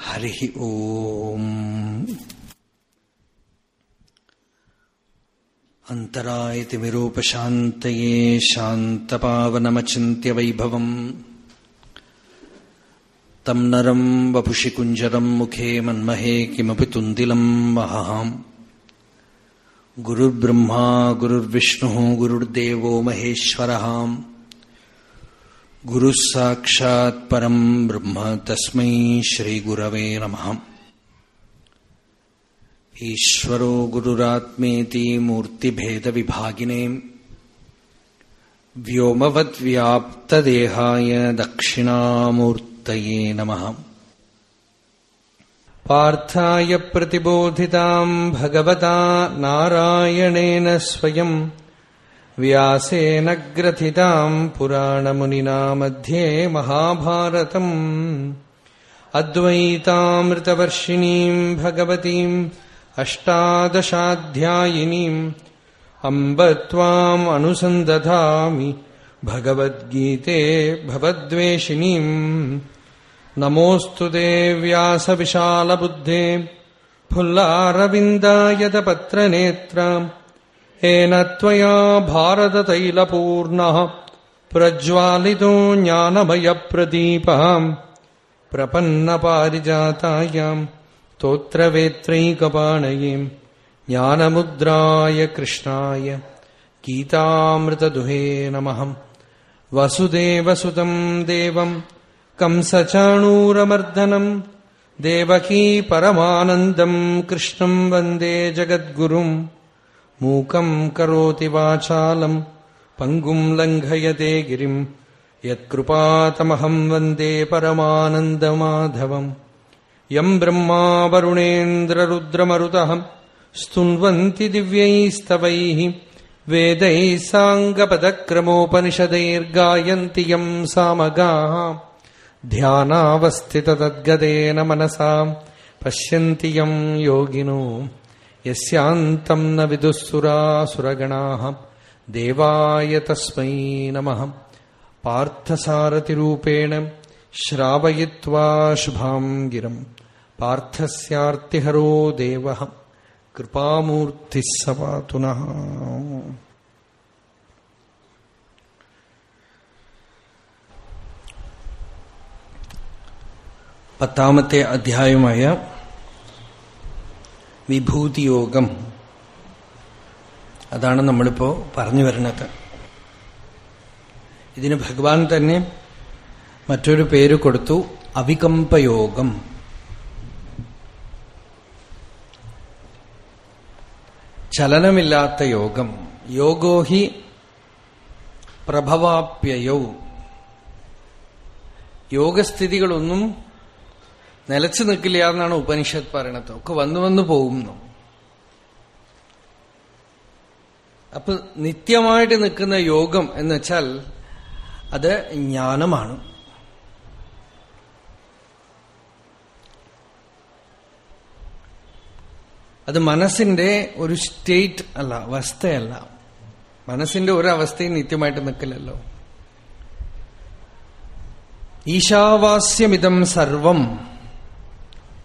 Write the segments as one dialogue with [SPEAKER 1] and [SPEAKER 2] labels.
[SPEAKER 1] हरि ओम्। अन्तरायतिमिरूपशान्तये शान्तपावनमचिन्त्यवैभवम् तम् नरम् वपुषि कुञ्जरम् मुखे मन्महे किमपि तुन्दिलम् वहाम्। गुरुर्ब्रह्मा, गुरुर्विष्णुः, गुरुर्देवो महेश्वरः। गुरुः साक्षात् परम् ब्रह्म तस्मै श्रीगुरवे नमः। ईश्वरो गुरुरात्मेति मूर्तिभेदविभागिने व्योमवद्व्याप्तदेहाय दक्षिणामूर्तये नमः। पार्थाय प्रतिबोधिताम् भगवता नारायणेन स्वयम् व्यासेन ग्रथिताम् पुराणमुनिना मध्ये महाभारतम् अद्वैतामृतवर्षिणीम् भगवतीम् अष्टादशाध्यायिनीम् अम्ब त्वाम् अनुसन्दधामि भगवद्गीते भवद्वेषिणीम् नमोऽस्तु ते व्यासविशालबुद्धे फुल्लारविन्दायतपत्रनेत्राम् येन त्वया भारततैलपूर्णः प्रज्वालितो ज्ञानमयप्रदीपः प्रपन्नपारिजातायाम् स्तोत्रवेत्रैकपाणये ज्ञानमुद्राय कृष्णाय गीतामृतदुहे नमः वसुदेवसुतम् देवम् कंसचाणूरमर्दनम् देवकी परमानन्दम् कृष्णम् वन्दे जगद्गुरुम् മൂകം കരോതി വാചാലം പങ്കും ലംഘയത്തെ ഗിരിം. യത്കൃപാതമഹം വന്ദേ പരമാനന്ദമാധവം. യം ബ്രഹ്മാ വരുണേന്ദ്രരുദ്രമരുതഹം സ്തുവന്തി ദിവ്യൈസ്തവൈ വേദൈ സാംഗപദക്രമോപനിഷദൈർഗായന്തി യം സാമഗാ ധ്യാനാവസ്ഥിതദ്ഗതേന മനസാം. പശ്യന്തി യോഗിനോ. യസ്യാന്തം ന വിദുസുരാസുരഗണാ ദേവായ തസ്മൈ നമ. പാർത്ഥസാരഥിരൂപേണ ശ്രാവയിത്വാ ശുഭാം ഗിരം പാർത്ഥസ്യാർത്തിഹരോ ദേവ. കൃപാമൂർത്തി സപാതുന പത്താമത്തെ അധ്യായമായ വിഭൂതിയോഗം. അതാണ് നമ്മളിപ്പോ പറഞ്ഞു വരുന്നത്. ഇതിന് ഭഗവാൻ തന്നെ മറ്റൊരു പേര് കൊടുത്തു അവികമ്പയോഗം. ചലനമില്ലാത്ത യോഗം. യോഗോ ഹി പ്രഭവാപ്യയൗ. യോഗസ്ഥിതികളൊന്നും നിലച്ചു നിൽക്കില്ല എന്നാണ് ഉപനിഷത്ത് പറയണത്. ഒക്കെ വന്നു വന്നു പോകുന്നു. അപ്പൊ നിത്യമായിട്ട് നിൽക്കുന്ന യോഗം എന്ന് വെച്ചാൽ അത് ജ്ഞാനമാണ്. അത് മനസ്സിന്റെ ഒരു സ്റ്റേറ്റ് അല്ല അവസ്ഥയല്ല. മനസ്സിന്റെ ഒരു അവസ്ഥയും നിത്യമായിട്ട് നിൽക്കില്ലല്ലോ. ഈശാവാസ്യമിതം സർവം.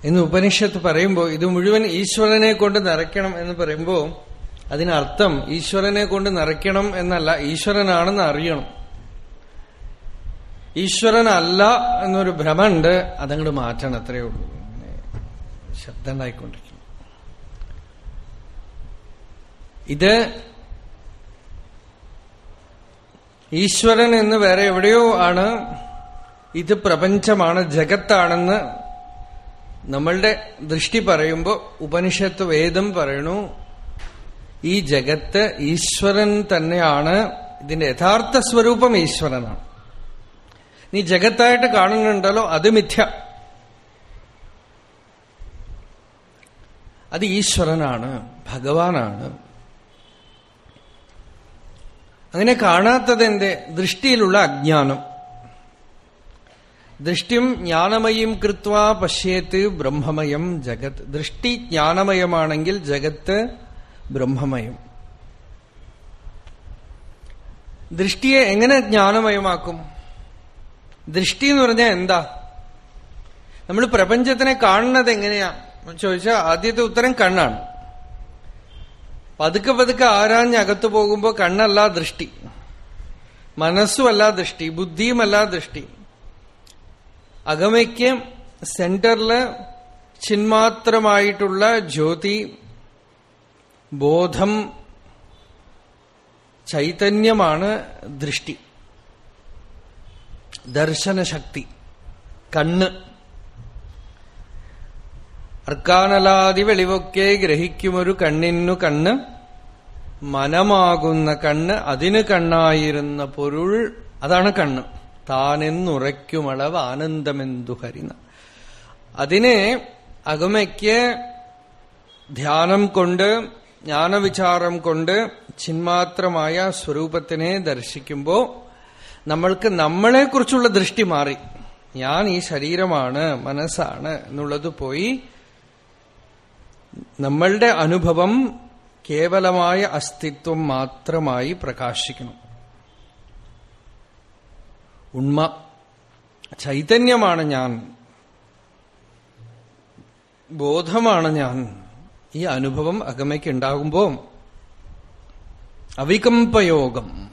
[SPEAKER 1] എന്ന് ഉപനിഷത്ത് പറയുമ്പോൾ ഇത് മുഴുവൻ ഈശ്വരനെ കൊണ്ട് നിറയ്ക്കണം എന്ന് പറയുമ്പോൾ അതിനർത്ഥം ഈശ്വരനെ കൊണ്ട് നിറയ്ക്കണം എന്നല്ല ഈശ്വരനാണെന്ന് അറിയണം. ഈശ്വരനല്ല എന്നൊരു ഭ്രമമുണ്ട് അതങ്ങോട്ട് മാറ്റണം അത്രയേ ഉള്ളൂ. ശബ്ദം ഇത് ഈശ്വരൻ എന്ന് വേറെ എവിടെയോ ആണ്. ഇത് പ്രപഞ്ചമാണ് ജഗത്താണെന്ന് നമ്മളുടെ ദൃഷ്ടി പറയുമ്പോൾ ഉപനിഷത്ത് വേദം പറയണു ഈ ജഗത്ത് ഈശ്വരൻ തന്നെയാണ് ഇതിന്റെ യഥാർത്ഥ സ്വരൂപം ഈശ്വരനാണ്. നീ ജഗത്തായിട്ട് കാണുന്നുണ്ടല്ലോ അത് മിഥ്യ. അത് ഈശ്വരനാണ് ഭഗവാനാണ്. അങ്ങനെ കാണാത്തതെന്റെ ദൃഷ്ടിയിലുള്ള അജ്ഞാനം. ദൃഷ്ടിയും ജ്ഞാനമയം കൃത്വ പശ്യേത്ത് ബ്രഹ്മമയം ജഗത്. ദൃഷ്ടി ജ്ഞാനമയമാണെങ്കിൽ ജഗത്ത് ബ്രഹ്മമയം. ദൃഷ്ടിയെ എങ്ങനെ ജ്ഞാനമയമാക്കും? ദൃഷ്ടി എന്ന് പറഞ്ഞാൽ എന്താ? നമ്മൾ പ്രപഞ്ചത്തിനെ കാണുന്നത് എങ്ങനെയാ? ചോദിച്ചാൽ ആദ്യത്തെ ഉത്തരം കണ്ണാണ്. പതുക്കെ പതുക്കെ ആരാഞ്ഞകത്തു പോകുമ്പോൾ കണ്ണല്ല ദൃഷ്ടി. മനസ്സുമല്ല ദൃഷ്ടി. ബുദ്ധിയുമല്ല ദൃഷ്ടി. അകമയ്ക്ക് സെന്ററിൽ ചിന്മാത്രമായിട്ടുള്ള ജ്യോതി ബോധം ചൈതന്യമാണ് ദൃഷ്ടി. ദർശനശക്തി കണ്ണ്. അർക്കാനലാതി വെളിവൊക്കെ ഗ്രഹിക്കുമൊരു കണ്ണിനു കണ്ണ് മനമാകുന്ന കണ്ണ് അതിന് കണ്ണായിരുന്ന പൊരുൾ അതാണ് കണ്ണ്. താനെന്നുറയ്ക്കുമളവ് ആനന്ദമെന്തു ഹരിന. അതിനെ അകമയ്ക്ക് ധ്യാനം കൊണ്ട് ജ്ഞാനവിചാരം കൊണ്ട് ചിന്മാത്രമായ സ്വരൂപത്തിനെ ദർശിക്കുമ്പോൾ നമ്മൾക്ക് നമ്മളെക്കുറിച്ചുള്ള ദൃഷ്ടി മാറി. ഞാൻ ഈ ശരീരമാണ് മനസ്സാണ് എന്നുള്ളത് പോയി നമ്മളുടെ അനുഭവം കേവലമായ അസ്തിത്വം മാത്രമായി പ്രകാശിക്കണം. ഉണ്മ. ചൈതന്യമാണ് ഞാൻ. ബോധമാണ് ഞാൻ. ഈ അനുഭവം അകമയ്ക്ക് ഉണ്ടാകുമ്പോൾ അവികമ്പയോഗം.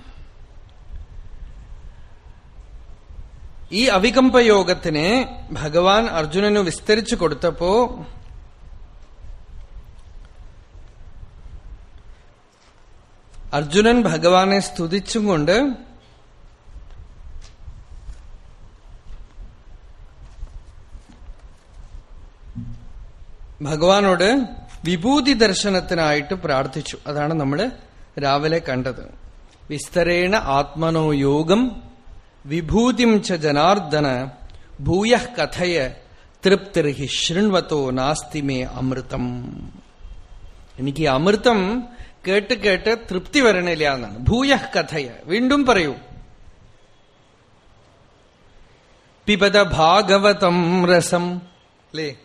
[SPEAKER 1] ഈ അവികമ്പയോഗത്തിനെ ഭഗവാൻ അർജുനന് വിസ്തരിച്ചു കൊടുത്തപ്പോ അർജുനൻ ഭഗവാനെ സ്തുതിച്ചും കൊണ്ട് ഭഗവാനോട് വിഭൂതി ദർശനത്തിനായിട്ട് പ്രാർത്ഥിച്ചു. അതാണ് നമ്മൾ രാവിലെ കണ്ടത്. വിസ്തരേണ ആത്മനോ യോഗം വിഭൂതിം ച ജനാർദ്ദന ഭൂയ കഥയ തൃപ്തിർഹി ശൃൺവത്തോ നാസ്തി മേ അമൃതം. എനിക്ക് അമൃതം കേട്ട് കേട്ട് തൃപ്തി വരണില്ല എന്നാണ്. ഭൂയ കഥയ. വീണ്ടും പറയൂ. പിബത ഭാഗവതം രസം. അല്ലേ?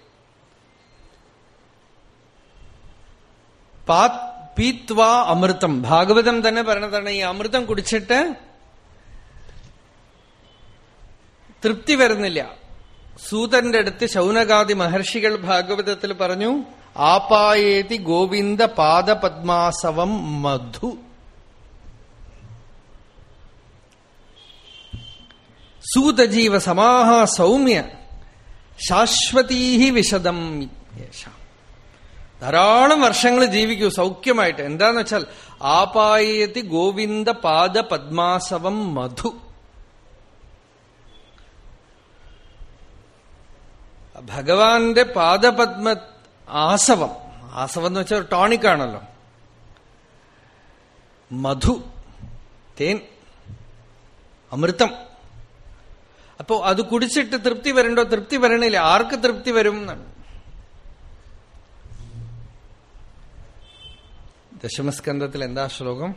[SPEAKER 1] പീത്വാ അമൃതം. ഭാഗവതം തന്നെ പറഞ്ഞതാണ് ഈ അമൃതം കുടിച്ചിട്ട് തൃപ്തി വരുന്നില്ല. സൂതന്റെ അടുത്ത് ശൗനകാദി മഹർഷികൾ ഭാഗവതത്തിൽ പറഞ്ഞു ആപായേതി ഗോവിന്ദ പാദപദ്മാസവം മധു. സൂതജീവ സമാഹ സൗമ്യ ശാശ്വതീ വിശദം. ധാരാളം വർഷങ്ങൾ ജീവിക്കൂ സൗഖ്യമായിട്ട്. എന്താന്ന് വെച്ചാൽ ആപായത്തി ഗോവിന്ദ പാദ പദ്മാസവം മധു. ഭഗവാന്റെ പാദപത്മ ആസവം. ആസവം എന്ന് വെച്ചാൽ ടോണിക് ആണല്ലോ. മധു തേൻ അമൃതം. അപ്പോ അത് കുടിച്ചിട്ട് തൃപ്തി വരണ്ടോ? തൃപ്തി വരണില്ല. ആർക്ക് തൃപ്തി വരും എന്നാണ്. ദശമസ്കന്ധത്തിൽ എന്താ ശ്ലോകം?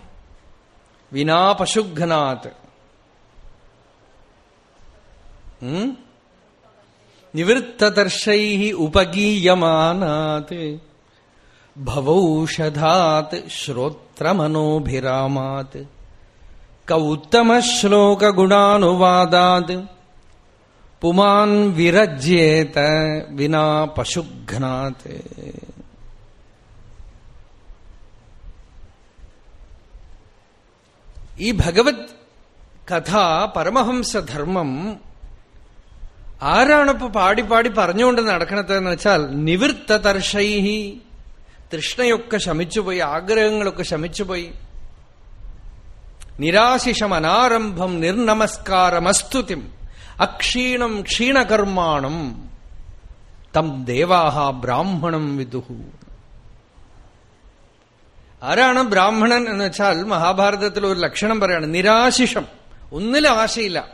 [SPEAKER 1] വിനാ പശുഘ്നാത്. നിവൃത്തദർശൈ ഉപഗീയമാനാത്. ഭവൌഷധാത് ശ്രോത്രമനോഭിരാമാത്. കൗത്തമശ്ലോകഗുണാനുവാദാത്. പുമാൻ വിരജ്യേത വിനാ പശുഘ്നാത്. ഈ ഭഗവത് കഥ പരമഹംസധർമ്മം ആരാണിപ്പോ പാടി പാടി പറഞ്ഞുകൊണ്ട് നടക്കണതെന്ന് വെച്ചാൽ നിവൃത്ത തർഷൈഹി തൃഷ്ണയൊക്കെ ശമിച്ചുപോയി ആഗ്രഹങ്ങളൊക്കെ ശമിച്ചുപോയി. നിരാശിഷം അനാരംഭം നിർനമസ്കാരമസ്തുതിം അക്ഷീണം ക്ഷീണകർമാണം തം ദേവാഹ ബ്രാഹ്മണം വിദുഹു. ആരാണ് ബ്രാഹ്മണൻ എന്ന് വെച്ചാൽ മഹാഭാരതത്തിൽ ഒരു ലക്ഷണം പറയാണ് നിരാശിഷം. ഒന്നിലും ആശയില്ല.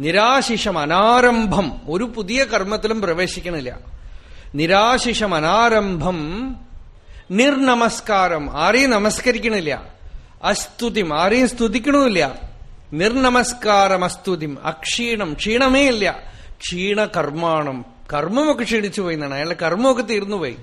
[SPEAKER 1] നിരാശിഷം അനാരംഭം. ഒരു പുതിയ കർമ്മത്തിലും പ്രവേശിക്കണില്ല. നിരാശിഷം അനാരംഭം നിർനമസ്കാരം. ആരെയും നമസ്കരിക്കണില്ല. അസ്തുതിം ആരെയും സ്തുതിക്കണമില്ല. നിർനമസ്കാരം അസ്തുതിം അക്ഷീണം. ക്ഷീണമേ ഇല്ല. ക്ഷീണകർമാണം. കർമ്മമൊക്കെ ക്ഷീണിച്ചു പോയി എന്നാണ്. അയാളുടെ കർമ്മമൊക്കെ തീർന്നുപോയി.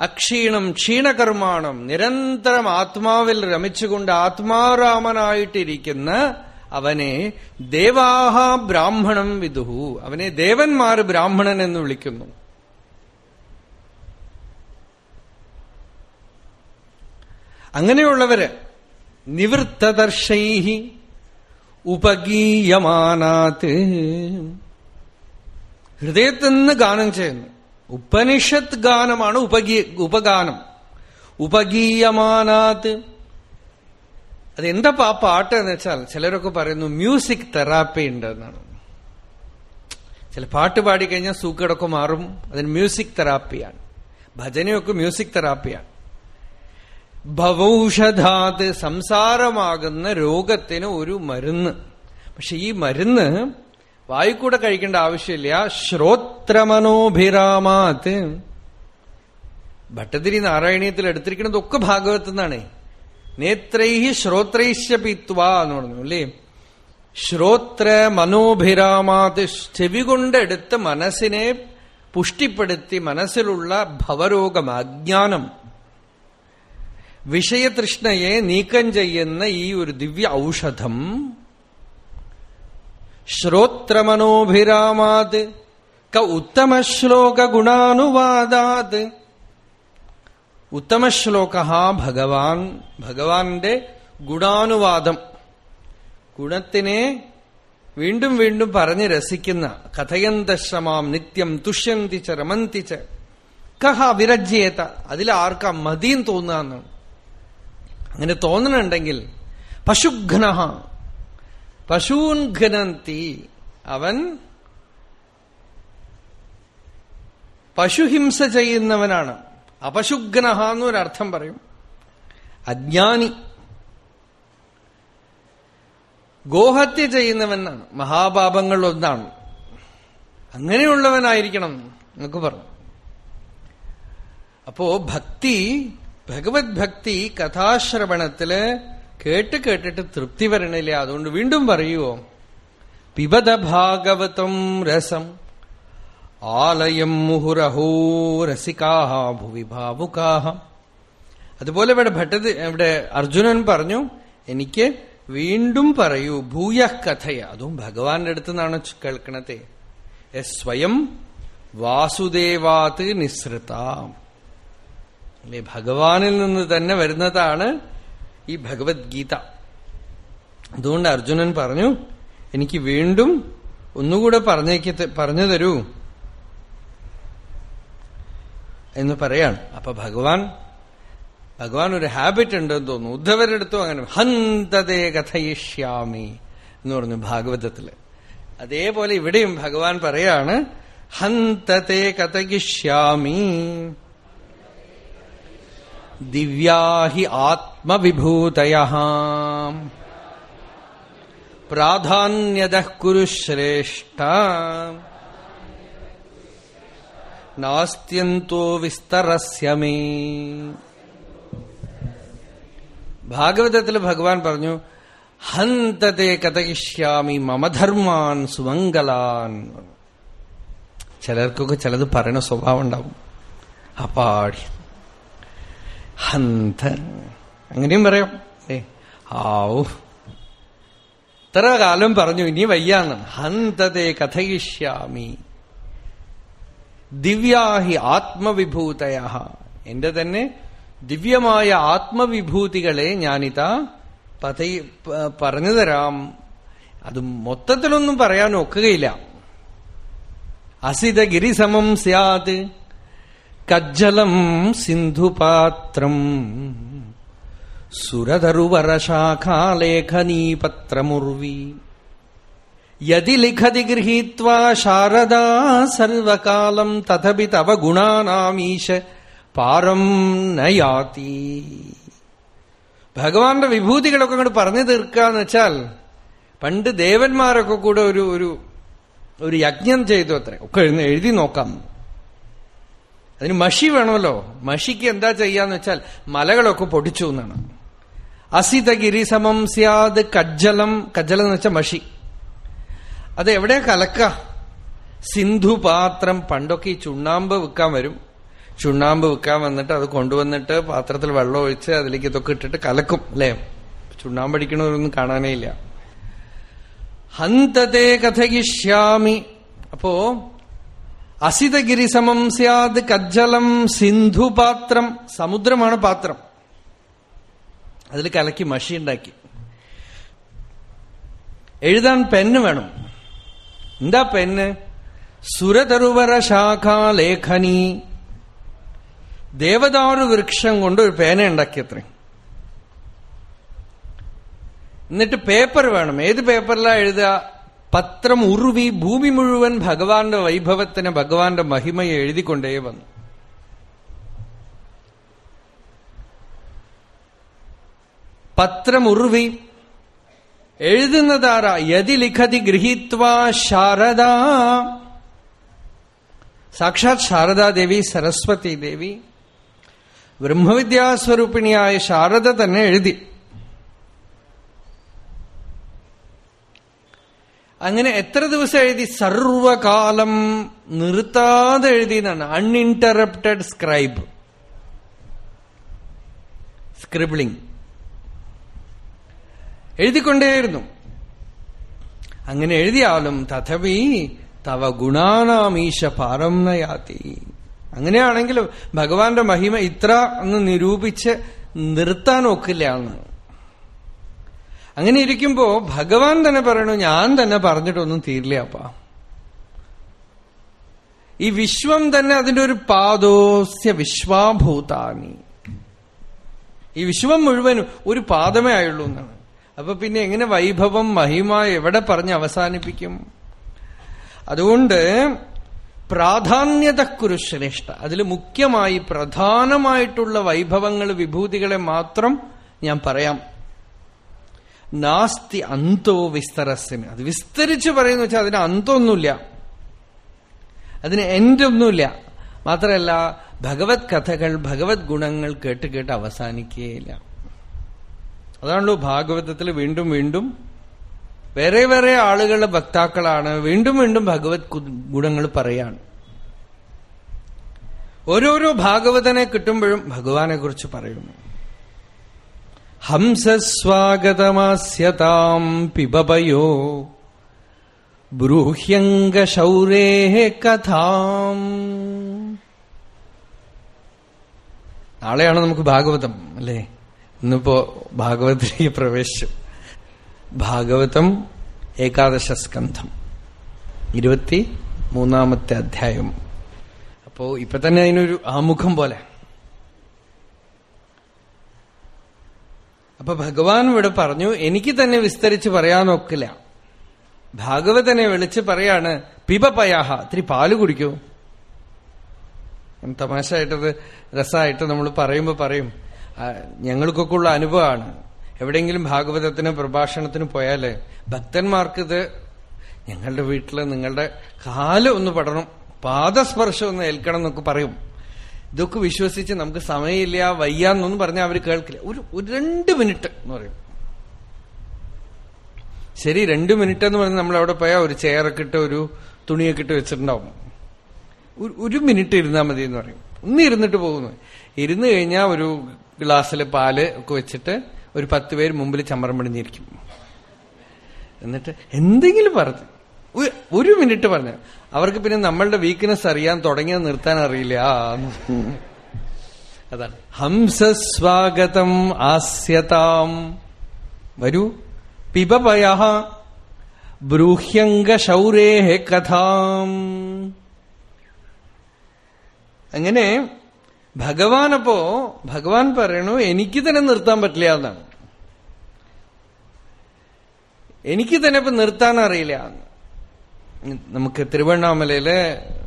[SPEAKER 1] അക്ഷീണം ക്ഷീണകർമാണം നിരന്തരം ആത്മാവിൽ രമിച്ചുകൊണ്ട് ആത്മാരാമനായിട്ടിരിക്കുന്ന അവനെ ദേവാഹ ബ്രാഹ്മണം വിദുഹു. അവനെ ദേവന്മാർ ബ്രാഹ്മണൻ എന്ന് വിളിക്കുന്നു. അങ്ങനെയുള്ളവര് നിവൃത്തദർശൈഹി ഉപഗീയമാനാത്. ഹൃദയത്തിൽ നിന്ന് ഗാനം ചെയ്യുന്നു. ഉപനിഷത്ത് ഗാനമാണ് ഉപഗീ ഉപഗാനം. ഉപഗീയമാനാത്. അതെന്താ പാട്ട് എന്ന് വെച്ചാൽ ചിലരൊക്കെ പറയുന്നു മ്യൂസിക് തെറാപ്പി ഉണ്ട് എന്നാണ് ചില പാട്ട് പാടിക്കഴിഞ്ഞാൽ സൂക്കടൊക്കെ മാറും. അതിന് മ്യൂസിക് തെറാപ്പിയാണ് ഭജനയൊക്കെ മ്യൂസിക് തെറാപ്പിയാണ് ഭവൌഷധാത് സംസാരമാകുന്ന രോഗത്തിന് ഒരു മരുന്ന്. പക്ഷെ ഈ മരുന്ന് വായിക്കൂടെ കഴിക്കേണ്ട ആവശ്യമില്ല. ശ്രോത്രമനോഭിരാമാത്. ഭട്ടതിരി നാരായണീയത്തിൽ എടുത്തിരിക്കുന്നതൊക്കെ ഭാഗവത്ത് നിന്നാണ്. നേത്രൈഹി ശ്രോത്രൈശ്യപിത്വ എന്ന് പറഞ്ഞു അല്ലേ? ശ്രോത്ര മനോഭിരാമാത് ചെവി കൊണ്ടെടുത്ത് മനസ്സിനെ പുഷ്ടിപ്പെടുത്തി മനസ്സിലുള്ള ഭവരോഗം അജ്ഞാനം. വിഷയതൃഷ്ണയെ നീക്കം ചെയ്യുന്ന ഈ ഒരു ദിവ്യ ഔഷധം. ശ്രോത്രമനോഭിരാമാത് ക ഉത്തമശ്ലോക ഗുണാനുവാദാത് ഉത്തമശ്ലോക ഭഗവാൻ ഭഗവാന്റെ ഗുണാനുവാദം. ഗുണത്തിനെ വീണ്ടും വീണ്ടും പറഞ്ഞ് രസിക്കുന്ന കഥയന്തശ്രമാം നിത്യം തുഷ്യന്തി ച രമന്തി ച. കഹ വിരജ്യേത അതിൽ ആർക്കാ മതിയും തോന്നുക അങ്ങനെ തോന്നണുണ്ടെങ്കിൽ പശുഘ്ന പശൂൻഘനന്തി അവൻ പശുഹിംസ ചെയ്യുന്നവനാണ്. അപശുഘ്നഹ എന്നൊരർത്ഥം പറയും. അജ്ഞാനി. ഗോഹത്യ ചെയ്യുന്നവനാണ് മഹാപാപങ്ങൾ ഒന്നാണ് അങ്ങനെയുള്ളവനായിരിക്കണം എന്നൊക്കെ പറഞ്ഞു. അപ്പോ ഭക്തി ഭഗവത് ഭക്തി കഥാശ്രവണത്തിൽ കേട്ട് കേട്ടിട്ട് തൃപ്തി വരണില്ല. അതുകൊണ്ട് വീണ്ടും പറയുവോ? പിബത ഭാഗവതം രസം. ആലയം മുഹുരഹോ രസികാഹ ഭുവി ഭാവുകാഹ. അതുപോലെ ഇവിടെ ഭട്ടത് ഇവിടെ അർജുനൻ പറഞ്ഞു എനിക്ക് വീണ്ടും പറയൂ ഭൂയ കഥയ. അതും ഭഗവാന്റെ അടുത്ത് നിന്നാണ് കേൾക്കണത്. സ്വയം വാസുദേവാത് നിസ്സൃത അല്ലെ ഭഗവാനിൽ നിന്ന് തന്നെ വരുന്നതാണ് ഈ ഭഗവത്ഗീത. അതുകൊണ്ട് അർജുനൻ പറഞ്ഞു എനിക്ക് വീണ്ടും ഒന്നുകൂടെ പറഞ്ഞേക്ക് പറഞ്ഞു തരൂ. എന്ന് പറയാണ്. അപ്പൊ ഭഗവാൻ ഭഗവാൻ ഒരു ഹാബിറ്റ് ഉണ്ടെന്ന് തോന്നുന്നു. ഉദ്ധവരെടുത്തും അങ്ങനെ. ഹന്തതേ കഥയിഷ്യാമി എന്ന് പറഞ്ഞു ഭാഗവതത്തിൽ. അതേപോലെ ഇവിടെയും ഭഗവാൻ പറയാണ് ഹന്തതേ കഥയിഷ്യാമി ദിവ്യാഹി ആത്മവിഭൂതയ. പ്രാധാന്യത കുരു ശ്രേഷ്ഠ നാസ്ത്യന്തോ വിസ്തരസ്യമേ ഭാഗവതത്തിൽ ഭഗവാൻ പറഞ്ഞു ഹന്തത്തെ കഥയിഷ്യാമി മമധർമാൻ സുമംഗലാൻ. ചിലർക്കൊക്കെ ചിലത് പറയണ സ്വഭാവം ഉണ്ടാവും. അപ്പാടി ഹന്ത. അങ്ങനെയും പറയാം. ഏ ആവു ഇത്ര കാലം പറഞ്ഞു ഇനി വയ്യാന്ന്. ഹന്തതെ കഥയിഷ്യാമി. ദിവ്യാഹി ആത്മവിഭൂതയ. എന്റെ തന്നെ ദിവ്യമായ ആത്മവിഭൂതികളെ ഞാനിതാ പത പറഞ്ഞു തരാം. അത് മൊത്തത്തിലൊന്നും പറയാൻ ഒക്കുകയില്ല. അസിത ഗിരിസമം സ്യാത്. കജ്ജലം സിന്ധുപാത്രം. സുരതരുവരശാഖാലേഖനീപത്രമുർവി യതി ലിഖതി ഗൃഹീത്വാ ശാരദാ സർവകാലം തഥപി തവ ഗുണാനാമീശ പാരം നയാതി. ഭഗവാന്റെ വിഭൂതികളൊക്കെ അങ്ങോട്ട് പറഞ്ഞു തീർക്കാന്ന് വെച്ചാൽ പണ്ട് ദേവന്മാരൊക്കെ കൂടെ ഒരു ഒരു ഒരു യജ്ഞം ചെയ്തു അത്ര. ഒക്കെ എഴുതി നോക്കാം. അതിന് മഷി വേണമല്ലോ. മഷിക്ക് എന്താ ചെയ്യാന്ന് വെച്ചാൽ മലകളൊക്കെ പൊടിച്ചു എന്നാണ്. അസിതഗിരി സമം സ്യാദ് കജ്ജലം. കജ്ജലം എന്ന് വെച്ചാൽ മഷി. അത് എവിടെ കലക്ക? സിന്ധുപാത്രം പണ്ടൊക്കെ ഈ ചുണ്ണാമ്പ് വിൽക്കാൻ വരും. ചുണ്ണാമ്പ് വിൽക്കാൻ വന്നിട്ട് അത് കൊണ്ടുവന്നിട്ട് പാത്രത്തിൽ വെള്ളം ഒഴിച്ച് അതിലേക്ക് ഇതൊക്കെ ഇട്ടിട്ട് കലക്കും അല്ലേ? ചുണ്ണാമ്പ് അടിക്കണവരൊന്നും കാണാനേ ഇല്ല. ഹന്തത്തെ കഥയിഷ്യാമി. അപ്പോ അസിതഗിരിസമം സ്യാത് കജ്ജലം സിന്ധുപാത്രം സമുദ്രമാണ് പാത്രം. അതിൽ കലക്കി മഷി ഉണ്ടാക്കി എഴുതാൻ പെന്ന് വേണം. എന്താ പെന്ന്? സുരതരുവര ശാഖാലേഖനി ദേവദാരു വൃക്ഷം കൊണ്ട് ഒരു പേന ഉണ്ടാക്കിയത്രേ. എന്നിട്ട് പേപ്പർ വേണം. ഏത് പേപ്പറിലാ എഴുതുക? പത്രം ഉറുവി ഭൂമി മുഴുവൻ ഭഗവാന്റെ വൈഭവത്തിന് ഭഗവാന്റെ മഹിമയെ എഴുതിക്കൊണ്ടേ വന്നു. പത്രം എഴുതുന്നതാര? യതി ലിഖതി ഗൃഹീത്വാ ശാരദ. സാക്ഷാത് ശാരദാദേവി സരസ്വതി ദേവി. ബ്രഹ്മവിദ്യാസ്വരൂപിണിയായ ശാരദ തന്നെ എഴുതി. അങ്ങനെ എത്ര ദിവസം എഴുതി? സർവകാലം നിർത്താതെ എഴുതി എന്നാണ്. അൺഇന്ററപ്റ്റഡ് സ്ക്രൈബ് സ്ക്രിബിളിംഗ് എഴുതിക്കൊണ്ടേയിരുന്നു. അങ്ങനെ എഴുതിയാലും തഥവി തവ ഗുണാനാമീശ പാരം നയാത്തി അങ്ങനെയാണെങ്കിലും ഭഗവാന്റെ മഹിമ ഇത്ര എന്ന് നിരൂപിച്ച് നിർത്താൻ ഒക്കില്ല എന്ന്. അങ്ങനെ ഇരിക്കുമ്പോ ഭഗവാൻ തന്നെ പറയണു ഞാൻ തന്നെ പറഞ്ഞിട്ടൊന്നും തീരില്ല അപ്പ. ഈ വിശ്വം തന്നെ അതിന്റെ ഒരു പാദോസ്യ വിശ്വാഭൂതാനി. ഈ വിശ്വം മുഴുവനും ഒരു പാദമേ ആയുള്ളൂ എന്നാണ്. അപ്പൊ പിന്നെ എങ്ങനെ വൈഭവം മഹിമ എവിടെ പറഞ്ഞ് അവസാനിപ്പിക്കും? അതുകൊണ്ട് പ്രാധാന്യത കുരുശ്രേഷ്ഠ അതിൽ മുഖ്യമായി പ്രധാനമായിട്ടുള്ള വൈഭവങ്ങൾ വിഭൂതികളെ മാത്രം ഞാൻ പറയാം. നാസ്തി അന്തോ വിസ്തരസ്യന് അത് വിസ്തരിച്ച് പറയുന്ന വെച്ചാൽ അതിന് അന്തൊന്നുമില്ല അതിന് എൻഡൊന്നുമില്ല. മാത്രമല്ല ഭഗവത് കഥകൾ ഭഗവത് ഗുണങ്ങൾ കേട്ട് കേട്ട് അവസാനിക്കുകയില്ല. അതാണല്ലോ ഭാഗവതത്തിൽ വീണ്ടും വീണ്ടും വേറെ വേറെ ആളുകളുടെ ഭക്താക്കളാണ് വീണ്ടും വീണ്ടും ഭഗവത് ഗുണങ്ങൾ പറയാണ്. ഓരോരോ ഭാഗവതനെ കിട്ടുമ്പോഴും ഭഗവാനെ കുറിച്ച് പറയുന്നു. ഹംസസ്വാഗതമാസ്യതാം പിബയോ ബ്രൂഹ്യംഗൗരേ കഥാം. നാളെയാണ് നമുക്ക് ഭാഗവതം അല്ലേ? ഇന്നിപ്പോ ഭാഗവതിലേക്ക് പ്രവേശിച്ചു. ഭാഗവതം ഏകാദശ സ്കന്ധം ഇരുപത്തി മൂന്നാമത്തെ അധ്യായം. അപ്പോ ഇപ്പൊ തന്നെ അതിനൊരു ആമുഖം പോലെ. അപ്പൊ ഭഗവാൻ ഇവിടെ പറഞ്ഞു എനിക്ക് തന്നെ വിസ്തരിച്ച് പറയാനൊക്കില്ല ഭാഗവതനെ വിളിച്ച് പറയാണ് പിബപയാഹ ഇത്തിരി പാൽ കുടിക്കൂ. തമാശ ആയിട്ടത് രസമായിട്ട് നമ്മൾ പറയുമ്പോ പറയും. ഞങ്ങൾക്കൊക്കെ ഉള്ള അനുഭവമാണ്. എവിടെയെങ്കിലും ഭാഗവതത്തിന് പ്രഭാഷണത്തിന് പോയാൽ ഭക്തന്മാർക്കിത് ഞങ്ങളുടെ വീട്ടിൽ നിങ്ങളുടെ കാൽ ഒന്ന് പടണം പാദസ്പർശം ഒന്ന് ഏൽക്കണം എന്നൊക്കെ പറയും. ഇതൊക്കെ വിശ്വസിച്ച് നമുക്ക് സമയമില്ല വയ്യാന്നൊന്നും പറഞ്ഞാൽ അവർ കേൾക്കില്ല. ഒരു രണ്ട് മിനിറ്റ് എന്ന് പറയും. ശരി രണ്ട് മിനിറ്റ് എന്ന് പറഞ്ഞ് നമ്മൾ അവിടെ പോയാൽ ഒരു ചെയറൊക്കെ ഇട്ട് ഒരു തുണിയൊക്കെ ഇട്ട് വെച്ചിട്ടുണ്ടാവും. ഒരു മിനിറ്റ് ഇരുന്നാൽ മതി എന്ന് പറയും. ഒന്ന് ഇരുന്നിട്ട് പോകുന്നു. ഇരുന്ന് കഴിഞ്ഞാൽ ഒരു ഗ്ലാസ്സിൽ പാൽ ഒക്കെ വെച്ചിട്ട് ഒരു പത്ത് പേര് മുമ്പിൽ ചമ്മറം പിടിഞ്ഞിരിക്കും എന്നിട്ട് എന്തെങ്കിലും പറഞ്ഞു. ഒരു മിനിറ്റ് പറഞ്ഞു. അവർക്ക് പിന്നെ നമ്മളുടെ വീക്ക്നെസ് അറിയാൻ തുടങ്ങിയാൽ നിർത്താൻ അറിയില്ല. അതാണ്. ഹംസസ്വാഗതം ആസ്യതാം. വരൂ. ബ്രൂഹ്യംഗ ശൗരേ കഥാം. അങ്ങനെ ഭഗവാനപ്പോ ഭഗവാൻ പറയണു എനിക്ക് തന്നെ നിർത്താൻ പറ്റില്ല എന്നാണ്. എനിക്ക് തന്നെ ഇപ്പൊ നിർത്താൻ അറിയില്ല നമുക്ക് തിരുവണ്ണാമലയിലെ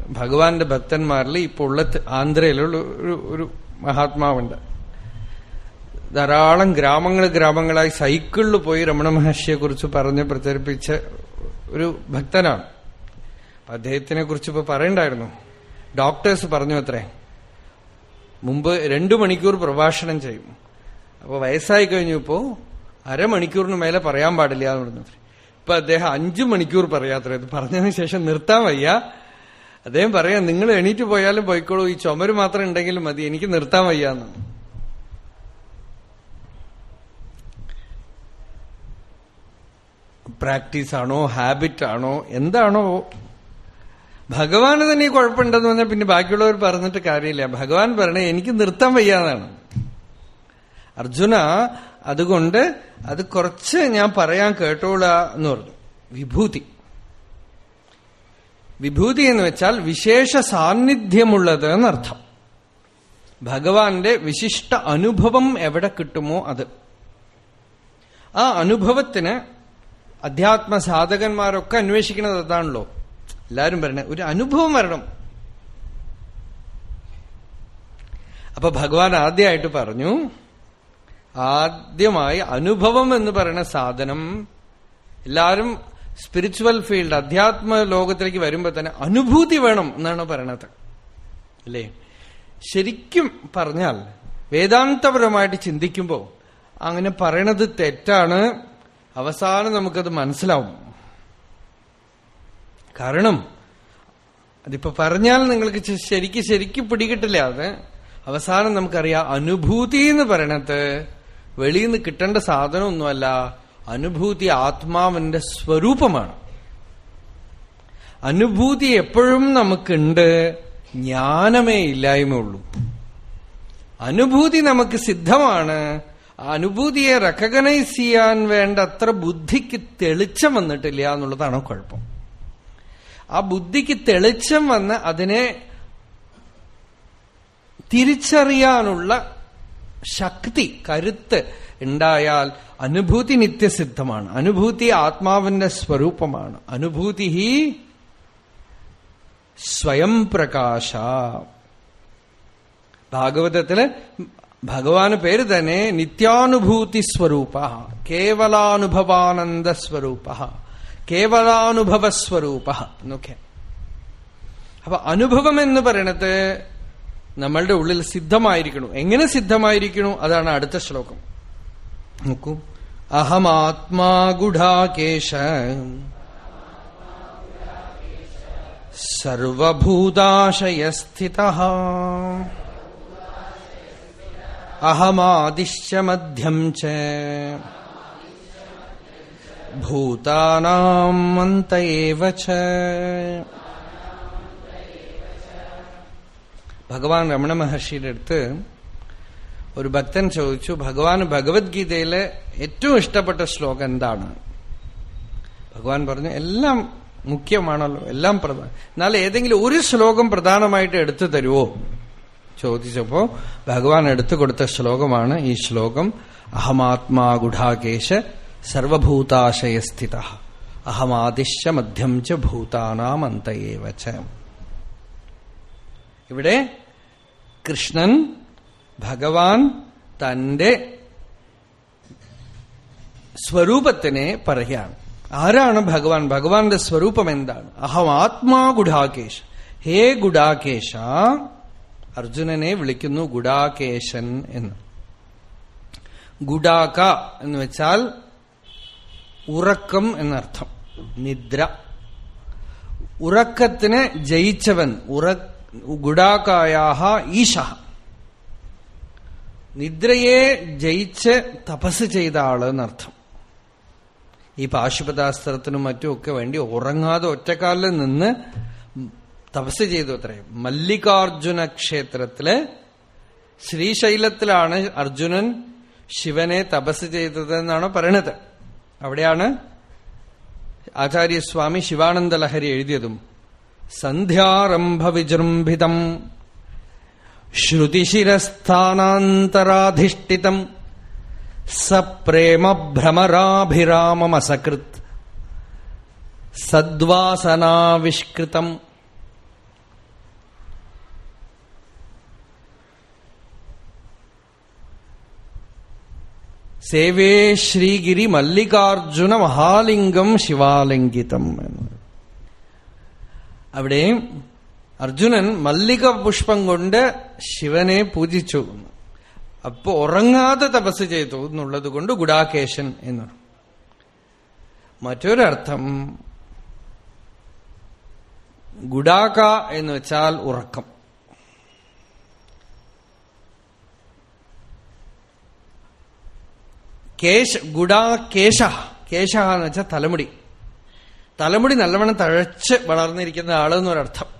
[SPEAKER 1] ഭഗവാന്റെ ഭക്തന്മാരിൽ ഇപ്പൊ ഉള്ള ആന്ധ്രയിലുള്ള ഒരു ഒരു മഹാത്മാവുണ്ട്. ധാരാളം ഗ്രാമങ്ങൾ ഗ്രാമങ്ങളായി സൈക്കിളിൽ പോയി രമണ മഹർഷിയെ കുറിച്ച് പറഞ്ഞ് പ്രചരിപ്പിച്ച ഒരു ഭക്തനാണ്. അദ്ദേഹത്തിനെ കുറിച്ച് ഇപ്പൊ പറയണ്ടായിരുന്നു. ഡോക്ടേഴ്സ് പറഞ്ഞു അത്രേ. മുമ്പ് രണ്ടു മണിക്കൂർ പ്രഭാഷണം ചെയ്യും. അപ്പൊ വയസ്സായി കഴിഞ്ഞപ്പോ അരമണിക്കൂറിന് മേലെ പറയാൻ പാടില്ല എന്ന് പറഞ്ഞു. ഇപ്പൊ അദ്ദേഹം അഞ്ചു മണിക്കൂർ പറയാത്ര പറഞ്ഞതിന് ശേഷം നിർത്താൻ വയ്യ. അദ്ദേഹം പറയാം നിങ്ങൾ എണീറ്റ് പോയാലും പോയിക്കോളൂ. ഈ ചുമര് മാത്രം ഉണ്ടെങ്കിലും മതി. എനിക്ക് നിർത്താൻ വയ്യ എന്ന്. പ്രാക്ടീസ് ആണോ ഹാബിറ്റ് ആണോ എന്താണോ ഭഗവാന് തന്നെ ഈ കുഴപ്പമുണ്ടെന്ന് പറഞ്ഞാൽ പിന്നെ ബാക്കിയുള്ളവർ പറഞ്ഞിട്ട് കാര്യമില്ല. ഭഗവാൻ പറഞ്ഞ എനിക്ക് നിർത്താൻ വയ്യാതാണ് അർജുന അതുകൊണ്ട് അത് കുറച്ച് ഞാൻ പറയാൻ കേട്ടോളാ എന്ന് പറഞ്ഞു. വിഭൂതി. വിഭൂതി എന്ന് വെച്ചാൽ വിശേഷ സാന്നിധ്യമുള്ളത് എന്നർത്ഥം. ഭഗവാന്റെ വിശിഷ്ട അനുഭവം എവിടെ കിട്ടുമോ അത്. ആ അനുഭവത്തിന് അധ്യാത്മ സാധകന്മാരൊക്കെ അന്വേഷിക്കുന്നത് അതാണല്ലോ. എല്ലാരും പറയണേ ഒരു അനുഭവം വരണം. അപ്പൊ ഭഗവാൻ ആദ്യമായിട്ട് പറഞ്ഞു ആദ്യമായി അനുഭവം എന്ന് പറയുന്ന സാധനം എല്ലാരും സ്പിരിച്വൽ ഫീൽഡ് അധ്യാത്മ ലോകത്തിലേക്ക് വരുമ്പോ തന്നെ അനുഭൂതി വേണം എന്നാണ് പറയണത്. അല്ലേ? ശരിക്കും പറഞ്ഞാൽ വേദാന്തപരമായിട്ട് ചിന്തിക്കുമ്പോൾ അങ്ങനെ പറയണത് തെറ്റാണ്. അവസാനം നമുക്കത് മനസ്സിലാവും. കാരണം അതിപ്പോ പറഞ്ഞാൽ നിങ്ങൾക്ക് ശരിക്ക് ശരിക്ക് പിടികിട്ടില്ല. അത് അവസാനം നമുക്കറിയാം അനുഭൂതി എന്ന് പറയണത് വെളിയിൽ നിന്ന് കിട്ടേണ്ട സാധനമൊന്നുമല്ല അനുഭൂതി ആത്മാവിന്റെ സ്വരൂപമാണ്. അനുഭൂതി എപ്പോഴും നമുക്കുണ്ട് ജ്ഞാനമേ ഇല്ലായ്മയുള്ളൂ. അനുഭൂതി നമുക്ക് സിദ്ധമാണ്. അനുഭൂതിയെ റെക്കഗ്നൈസ് ചെയ്യാൻ വേണ്ട അത്ര ബുദ്ധിക്ക് തെളിച്ചം വന്നിട്ടില്ല എന്നുള്ളതാണ് കുഴപ്പം. ആ ബുദ്ധിക്ക് തെളിച്ചം വന്ന് അതിനെ തിരിച്ചറിയാനുള്ള ശക്തി കരുത്ത് ഉണ്ടായാൽ അനുഭൂതി നിത്യസിദ്ധമാണ്. അനുഭൂതി ആത്മാവിന്റെ സ്വരൂപമാണ്. അനുഭൂതി സ്വയം പ്രകാശ. ഭാഗവതത്തിൽ ഭഗവാന് പേര് തന്നെ നിത്യാനുഭൂതി സ്വരൂപ കേവലാനുഭവാനന്ദ സ്വരൂപ. കേവലാനുഭവ സ്വരൂപ എന്നൊക്കെ അപ്പൊ അനുഭവം എന്ന് പറയണത് നമ്മളുടെ ഉള്ളിൽ സിദ്ധമായിരിക്കണു. എങ്ങനെ സിദ്ധമായിരിക്കണു? അതാണ് അടുത്ത ശ്ലോകം. നോക്കൂ. അഹമാത്മാ ഗുഢാകേശ സർവഭൂതാശയസ്ഥിത. അഹമാദിശ്ച മധ്യം ച. ഏവ ഭഗവാൻ രമണ മഹർഷിയുടെ അടുത്ത് ഒരു ഭക്തൻ ചോദിച്ചു ഭഗവാൻ ഭഗവത്ഗീതയിലെ ഏറ്റവും ഇഷ്ടപ്പെട്ട ശ്ലോകം എന്താണ്? ഭഗവാൻ പറഞ്ഞു എല്ലാം മുഖ്യമാണല്ലോ എല്ലാം പ്രധാന എന്നാൽ ഏതെങ്കിലും ഒരു ശ്ലോകം പ്രധാനമായിട്ട് എടുത്തു തരുവോ? ചോദിച്ചപ്പോ ഭഗവാൻ എടുത്തു കൊടുത്ത ശ്ലോകമാണ് ഈ ശ്ലോകം അഹമാത്മാ ഗുഢാകേശ സർവഭൂതാശയസ്ഥിത. അഹമാദിശ്യ മധ്യം ച ഭൂതാനാം അന്തയേവച്ച ഇവിടെ കൃഷ്ണൻ ഭഗവാൻ തന്റെ സ്വരൂപത്തിനെ പറയുകയാണ്. ആരാണ് ഭഗവാൻ? ഭഗവാന്റെ സ്വരൂപം എന്താണ് അഹം ആത്മാ ഗുഡാകേശ. ഹേ ഗുഡാകേശ അർജുനനെ വിളിക്കുന്നു ഗുഡാകേശൻ എന്ന്. ഗുഡാക എന്ന് വെച്ചാൽ ഉറക്കം എന്നർത്ഥം. നിദ്ര. ഉറക്കത്തിന് ജയിച്ചവൻ ഉറ ഗുഡാകായാഹ ഈശ നിദ്രയെ ജയിച്ച് തപസ് ചെയ്ത ആൾ എന്നർത്ഥം. ഈ പാശുപതാസ്ത്രത്തിനും മറ്റുമൊക്കെ വേണ്ടി ഉറങ്ങാതെ ഒറ്റക്കാലിൽ നിന്ന് തപസ് ചെയ്തു അത്രേ. മല്ലികാർജുന ക്ഷേത്രത്തിൽ ശ്രീശൈലത്തിലാണ് അർജുനൻ ശിവനെ തപസ് ചെയ്തതെന്നാണ് പറയണത്. അവിടെയാണ് ആചാര്യസ്വാമി ശിവാനന്ദ ലഹരി എഴുതിയതും. സന്ധ്യാരംഭ വിജൃംഭിതം ശ്രുതിശിരസ്ഥാനാന്തരാധിഷ്ഠിതം. സപ്രേമഭ്രമരാഭിരാമമസകൃത്. സദ്വാസനാവിഷ്കൃതം. സേവേ ശ്രീഗിരി മല്ലികാർജുന മഹാലിംഗം ശിവാലിംഗിതം എന്ന്. അവിടെ അർജുനൻ മല്ലിക പുഷ്പം കൊണ്ട് ശിവനെ പൂജിച്ചു. അപ്പോ ഉറങ്ങാതെ തപസ് ചെയ്തു എന്നുള്ളത് കൊണ്ട് ഗുഡാകേശൻ എന്ന്. മറ്റൊരർത്ഥം ഗുഡാക എന്ന് വെച്ചാൽ ഉറക്കം. കേശ ഗുഡാകേശ കേശ. എന്ന് വെച്ചാൽ തലമുടി. തലമുടി നല്ലവണ്ണം തഴച്ച് വളർന്നിരിക്കുന്ന ആൾ എന്നൊരർത്ഥം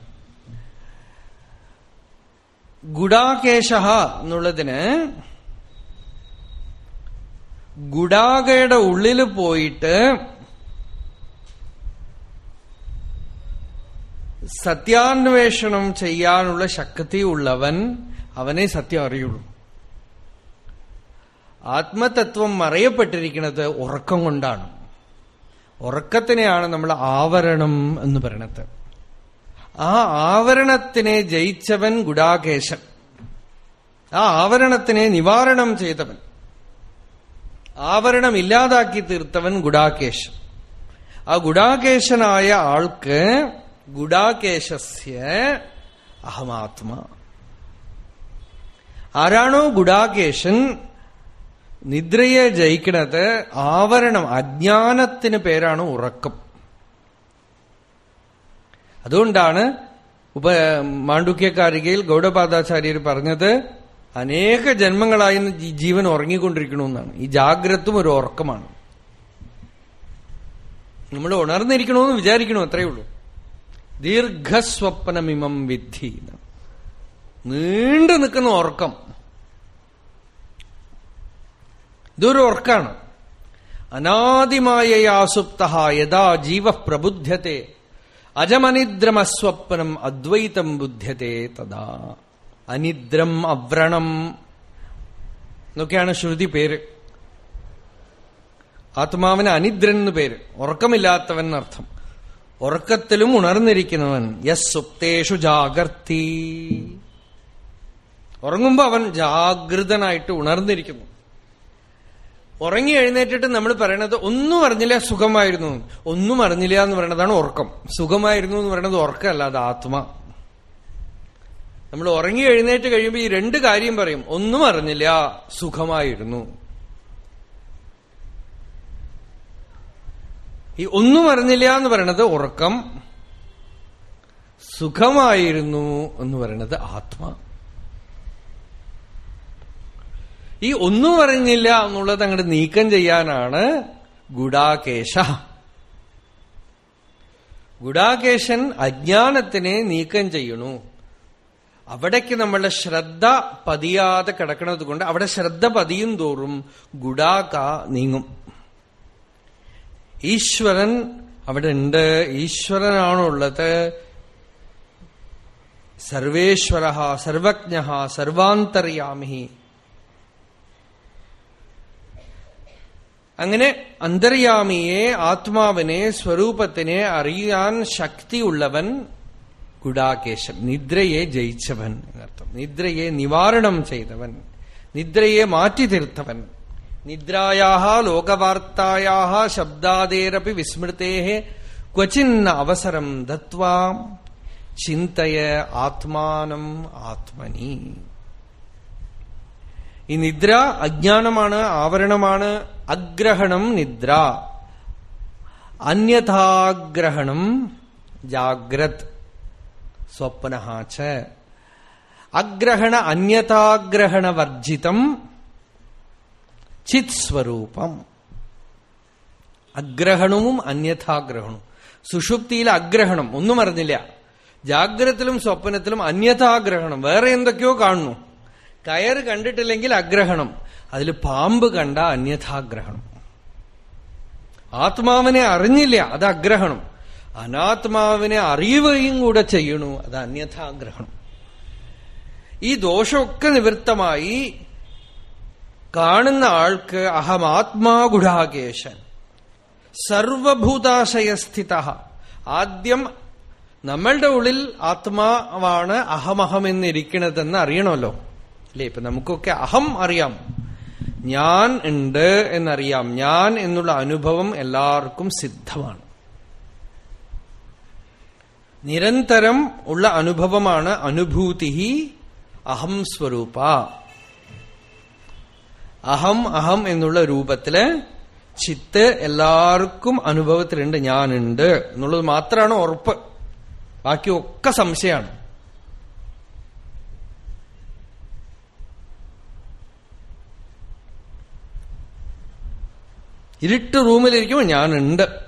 [SPEAKER 1] ഗുഡാകേശ എന്നുള്ളതിന് ഗുഡാകയുടെ ഉള്ളിൽ പോയിട്ട് സത്യാന്വേഷണം ചെയ്യാനുള്ള ശക്തി ഉള്ളവൻ അവനെ സത്യം അറിയുള്ളൂ. ആത്മതത്വം മറയപ്പെട്ടിരിക്കുന്നത് ഉറക്കം കൊണ്ടാണ്. ഉറക്കത്തിനെയാണ് നമ്മൾ ആവരണം എന്ന് പറയണത്. ആ ആവരണത്തിനെ ജയിച്ചവൻ ഗുഡാകേശൻ. ആ ആവരണത്തിനെ നിവാരണം ചെയ്തവൻ. ആവരണം ഇല്ലാതാക്കി തീർത്തവൻ ഗുഡാകേശൻ. ആ ഗുഡാകേശനായ ആൾക്ക് ഗുഡാകേശസ്യ അഹമാത്മാ. ആരാണോ ഗുഡാകേശൻ? നിദ്രയെ ജയിക്കുന്നത് ആവരണം അജ്ഞാനത്തിന് പേരാണ് ഉറക്കം. അതുകൊണ്ടാണ് ഉപ മാണ്ഡുക്യക്കാരികയിൽ ഗൗഡപാദാചാര്യർ പറഞ്ഞത് അനേക ജന്മങ്ങളായി ജീവൻ ഉറങ്ങിക്കൊണ്ടിരിക്കണമെന്നാണ്. ഈ ജാഗ്രതും ഒരു ഉറക്കമാണ്. നമ്മൾ ഉണർന്നിരിക്കണമെന്ന് വിചാരിക്കണോ? അത്രയേ ഉള്ളൂ. ദീർഘസ്വപ്നമിമം വിദ്ധി നീണ്ടു നിൽക്കുന്ന ഉറക്കം. ഇതൊരു ഉറക്കാണ്. അനാദിമായ ആസുപ്ത യഥാ ജീവ പ്രബുദ്ധ്യത്തെ അജമനിദ്രമസ്വപ്നം അദ്വൈതം ബുദ്ധ്യത്തെ തഥാ. അനിദ്രം അവ്രണം. എന്നൊക്കെയാണ് ശ്രുതി പേര്. ആത്മാവിന് അനിദ്രൻ എന്ന് പേര്. ഉറക്കമില്ലാത്തവൻ എന്നർത്ഥം. ഉറക്കത്തിലും ഉണർന്നിരിക്കുന്നവൻ യസ് സുപ്തേഷു ജാഗർത്തി. ഉറങ്ങുമ്പോ അവൻ ജാഗ്രതനായിട്ട് ഉണർന്നിരിക്കുന്നു. ഉറങ്ങി എഴുന്നേറ്റിട്ട് നമ്മൾ പറയണത് ഒന്നും അറിഞ്ഞില്ല സുഖമായിരുന്നു. ഒന്നും അറിഞ്ഞില്ല എന്ന് പറയുന്നതാണ് ഉറക്കം. സുഖമായിരുന്നു എന്ന് പറയുന്നത് ഉറക്കമല്ല അത് ആത്മ. നമ്മൾ ഉറങ്ങി എഴുന്നേറ്റ് കഴിയുമ്പോൾ ഈ രണ്ട് കാര്യം പറയും. ഒന്നും അറിഞ്ഞില്ല സുഖമായിരുന്നു. ഈ ഒന്നും അറിഞ്ഞില്ല എന്ന് പറയണത് ഉറക്കം സുഖമായിരുന്നു എന്ന് പറയണത് ആത്മ. ഈ ഒന്നും അറിഞ്ഞില്ല എന്നുള്ളത് അങ്ങോട്ട് നീക്കം ചെയ്യാനാണ് ഗുഡാകേശ. ഗുഡാകേശൻ അജ്ഞാനത്തിനെ നീക്കം ചെയ്യണു അവിടേക്ക് നമ്മളുടെ ശ്രദ്ധ പതിയാതെ കിടക്കുന്നത് കൊണ്ട് അവിടെ ശ്രദ്ധ പതിയും തോറും ഗുഡാക നീങ്ങും. ഈശ്വരൻ അവിടെ ഉണ്ട്. ഈശ്വരനാണുള്ളത്. സർവേശ്വര സർവജ്ഞ സർവാന്തര്യാമി അങ്ങനെ അന്തര്യാമിയെ ആത്മാവിനെ സ്വരൂപത്തിനെ അറിയാൻ ശക്തിയുള്ളവൻ ഗുഡാകേശൻ നിദ്രയെ ജയിച്ചവൻ എന്നർത്ഥം. നിദ്രയെ നിവാരണം ചെയ്തവൻ നിദ്രയെ മാറ്റി തീർത്തവൻ നിദ്രായാ ലോകവാർത്തായാ ശബ്ദാദേരപ്പി വിസ്മൃതേ ക്വചിന്ന അവസരം ദത്വാ. ആത്മാനം ആത്മനി. ഈ നിദ്ര അജ്ഞാനമാണ് ആവരണമാണ്. അഗ്രഹണം നിദ്ര. അന്യഥാഗ്രഹണം ജാഗ്രത്. സ്വപ്നഹാച്ച. അഗ്രഹണ അന്യഥാഗ്രഹണവർജിതം ചിത് സ്വരൂപം അഗ്രഹണവും അന്യഥാഗ്രഹണവും. സുഷുപ്തിയിൽ അഗ്രഹണം ഒന്നും അറിഞ്ഞില്ല. ജാഗ്രത്തിലും സ്വപ്നത്തിലും അന്യഥാഗ്രഹണം. വേറെ എന്തൊക്കെയോ കാണുന്നു. കയറ് കണ്ടിട്ടില്ലെങ്കിൽ അഗ്രഹണം. അതിൽ പാമ്പ് കണ്ട അന്യഥാഗ്രഹണം. ആത്മാവിനെ അറിഞ്ഞില്ല അത് അഗ്രഹണം. അനാത്മാവിനെ അറിയുകയും കൂടെ ചെയ്യണു അത് അന്യഥാഗ്രഹണം. ഈ ദോഷമൊക്കെ നിവൃത്തമായി കാണുന്ന ആൾക്ക് അഹം ആത്മാഗുഢാകേശൻ സർവഭൂതാശയസ്ഥിത. ആദ്യം നമ്മളുടെ ഉള്ളിൽ ആത്മാവാണ് അഹമഹം എന്നിരിക്കണതെന്ന് അറിയണമല്ലോ. അല്ലേ ഇപ്പൊ നമുക്കൊക്കെ അഹം അറിയാം. ഞാൻ ഉണ്ട് എന്നറിയാം. ഞാൻ എന്നുള്ള അനുഭവം എല്ലാവർക്കും സിദ്ധമാണ്. നിരന്തരം ഉള്ള അനുഭവമാണ് അനുഭൂതി അഹം സ്വരൂപ. അഹം അഹം എന്നുള്ള രൂപത്തിൽ ചിത്ത് എല്ലാവർക്കും അനുഭവത്തിലുണ്ട്. ഞാനുണ്ട് എന്നുള്ളത് മാത്രമാണ് ഉറപ്പ്. ബാക്കിയൊക്കെ സംശയമാണ്. ഇരുട്ട് റൂമിലിരിക്കുമ്പോൾ ഞാനുണ്ട്.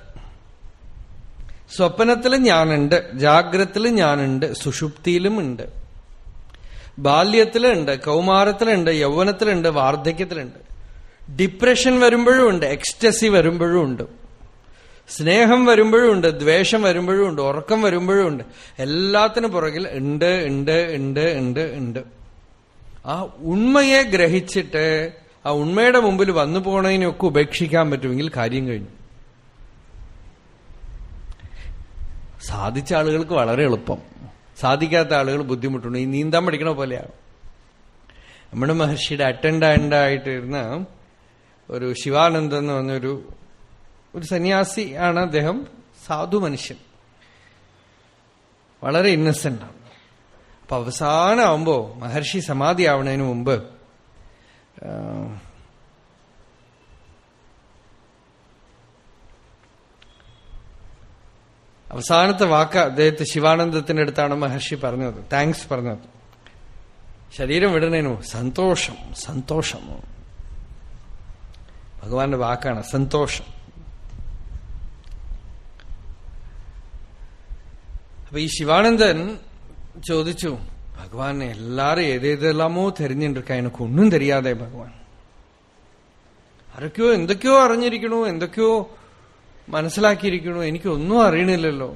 [SPEAKER 1] സ്വപ്നത്തിൽ ഞാനുണ്ട് ജാഗ്രത്തിൽ ഞാനുണ്ട് സുഷുപ്തിയിലും ഉണ്ട്. ബാല്യത്തിലുണ്ട് കൗമാരത്തിലുണ്ട് യൗവനത്തിലുണ്ട് വാർദ്ധക്യത്തിലുണ്ട്. ഡിപ്രഷൻ വരുമ്പോഴും ഉണ്ട് എക്സ്റ്റസി വരുമ്പോഴും ഉണ്ട്. സ്നേഹം വരുമ്പോഴും ഉണ്ട് ദ്വേഷം വരുമ്പോഴും ഉണ്ട് ഉറക്കം വരുമ്പോഴും ഉണ്ട്. എല്ലാത്തിനും പുറകിൽ ഉണ്ട് ഉണ്ട് ഉണ്ട് ഉണ്ട് ഉണ്ട്. ആ ഉണ്മയെ ഗ്രഹിച്ചിട്ട് ആ ഉണ്മയുടെ മുമ്പിൽ വന്നു പോണതിനൊക്കെ ഉപേക്ഷിക്കാൻ പറ്റുമെങ്കിൽ കാര്യം കഴിഞ്ഞു. സാധിച്ച ആളുകൾക്ക് വളരെ എളുപ്പം. സാധിക്കാത്ത ആളുകൾ ബുദ്ധിമുട്ടുണ്ട്. ഈ നീന്താൻ പഠിക്കണ പോലെയാണ് നമ്മുടെ മഹർഷിയുടെ അറ്റൻഡന്റായിട്ടിരുന്ന ഒരു ശിവാനന്ദൻ എന്ന് പറഞ്ഞൊരു ഒരു സന്യാസി ആണ് അദ്ദേഹം. സാധു മനുഷ്യൻ. വളരെ ഇന്നസെന്റ് ആണ്. അപ്പൊ അവസാനമാകുമ്പോ മഹർഷി സമാധി മുമ്പ് അവസാനത്തെ വാക്ക് അദ്ദേഹത്തെ ശിവാനന്ദത്തിന്റെ അടുത്താണ് മഹർഷി പറഞ്ഞത്. താങ്ക്സ് പറഞ്ഞത്. ശരീരം വിടുന്നതിനു സന്തോഷം സന്തോഷം. ഭഗവാന്റെ വാക്കാണ് സന്തോഷം. അപ്പൊ ഈ ശിവാനന്ദൻ ചോദിച്ചു ഭഗവാൻ എല്ലാരും ഏതേതെല്ലാമോ തെരഞ്ഞെടുക്ക എനിക്ക് ഒന്നും തെരിയാതെ ഭഗവാൻ ആരൊക്കെയോ എന്തൊക്കെയോ അറിഞ്ഞിരിക്കണു എന്തൊക്കെയോ മനസ്സിലാക്കിയിരിക്കണു എനിക്കൊന്നും അറിയണില്ലല്ലോ